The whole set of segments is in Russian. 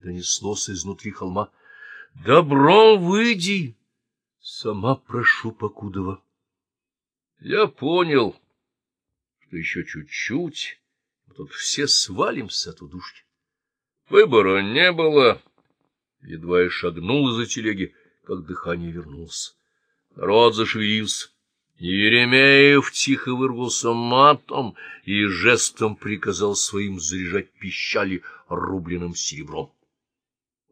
донеслось изнутри холма. — Добро выйди! Сама прошу Покудова. Я понял, что еще чуть-чуть, тут все свалимся от удушки. Выбора не было. Едва я шагнул из-за телеги, как дыхание вернулось. Рот зашевелился. Еремеев тихо вырвался матом и жестом приказал своим заряжать пищали рубленным серебром.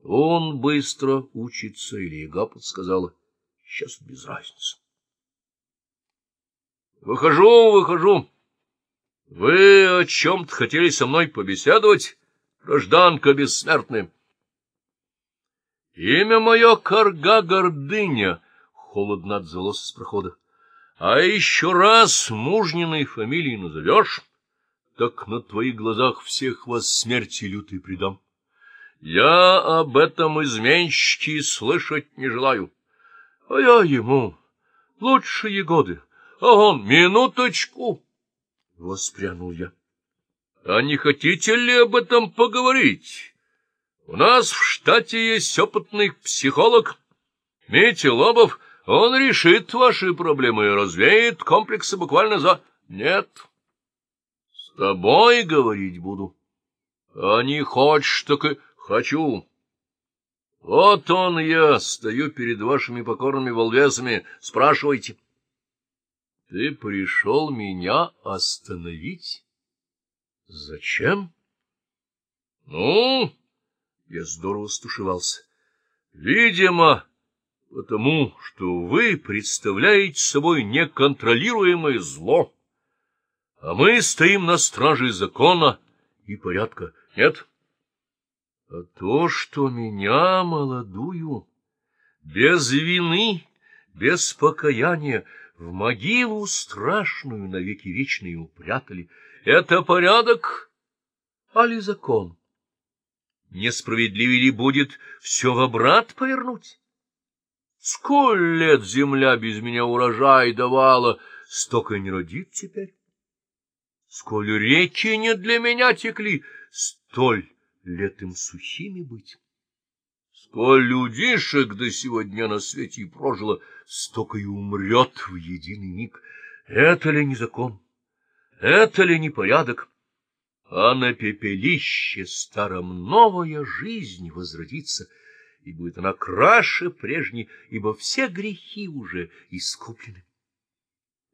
Он быстро учится, или яга подсказала. Сейчас без разницы. Выхожу, выхожу. Вы о чем-то хотели со мной побеседовать, гражданка бессмертная? Имя мое Карга Гордыня, холодно отзывалось из прохода. А еще раз мужниной фамилии назовешь, так на твоих глазах всех вас смерти лютой предам. Я об этом изменщике слышать не желаю. А я ему лучшие годы, а он минуточку. Воспрянул я. А не хотите ли об этом поговорить? У нас в штате есть опытный психолог Митя Лобов. Он решит ваши проблемы и развеет комплексы буквально за... Нет. С тобой говорить буду. А не хочешь, так и Хочу. Вот он я, стою перед вашими покорными волвесами. Спрашивайте. Ты пришел меня остановить? Зачем? Ну, я здорово стушевался. Видимо, потому что вы представляете собой неконтролируемое зло, а мы стоим на страже закона и порядка. Нет? — а то, что меня, молодую, без вины, без покаяния, в могилу страшную навеки вечные упрятали, это порядок, али закон? Несправедливее ли будет все в обрат повернуть? Сколь лет земля без меня урожай давала, столько не родит теперь. Сколь реки не для меня текли, столь летом сухими быть. Сколь людишек до сегодня на свете и прожило, столько и умрет в единый миг. Это ли не закон? Это ли не порядок? А на пепелище старом новая жизнь возродится, и будет она краше прежней, ибо все грехи уже искуплены.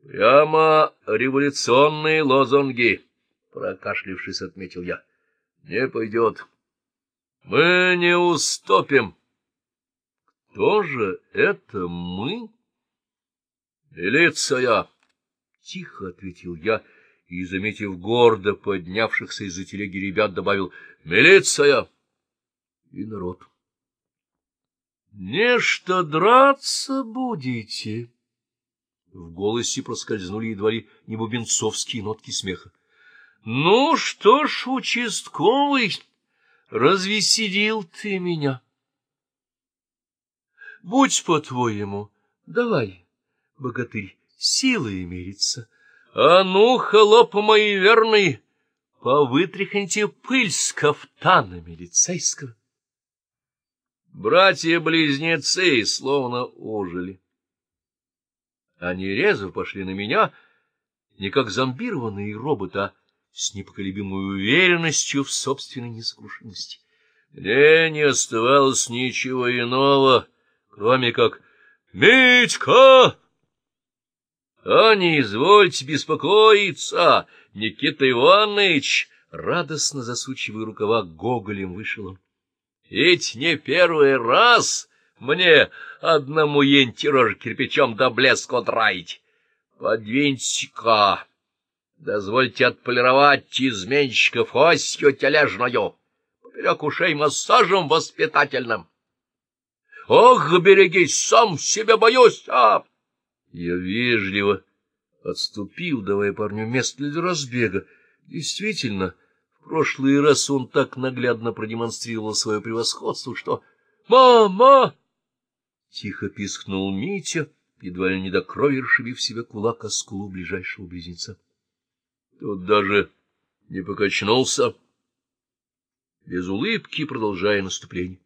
Прямо революционные лозунги, прокашлившись, отметил я. Не пойдет. Мы не уступим. Кто же это мы? Милиция! Тихо ответил я и, заметив гордо поднявшихся из-за телеги ребят, добавил «Милиция!» и народ. «Нечто драться будете?» В голосе проскользнули едва ли не бубенцовские нотки смеха. Ну что ж, участковый, развеселил ты меня. Будь по-твоему, давай, богатырь, силой мериться. А ну, холоп мои верный, повытряхните пыль с кафтана милицейского. Братья-близнецы словно ожили. Они резво пошли на меня, не как зомбированные роботы, а с непоколебимой уверенностью в собственной несокрушимости. Мне не оставалось ничего иного, кроме как «Митька!» «А не извольте беспокоиться, Никита Иванович!» Радостно засучивая рукава, гоголем вышел он. «Ведь не первый раз мне одному енти рожь кирпичом до блеску драить. Подвиньте-ка!» Дозвольте отполировать изменщиков осью тележною, поперек ушей массажем воспитательным. Ох, берегись, сам себя боюсь, а! Я вежливо отступил, давая парню место для разбега. Действительно, в прошлый раз он так наглядно продемонстрировал свое превосходство, что... «Мама!» — тихо пискнул Митя, едва ли не до крови расшибив себе кулак о скулу ближайшего близнеца. Тут даже не покачнулся. без улыбки продолжая наступление.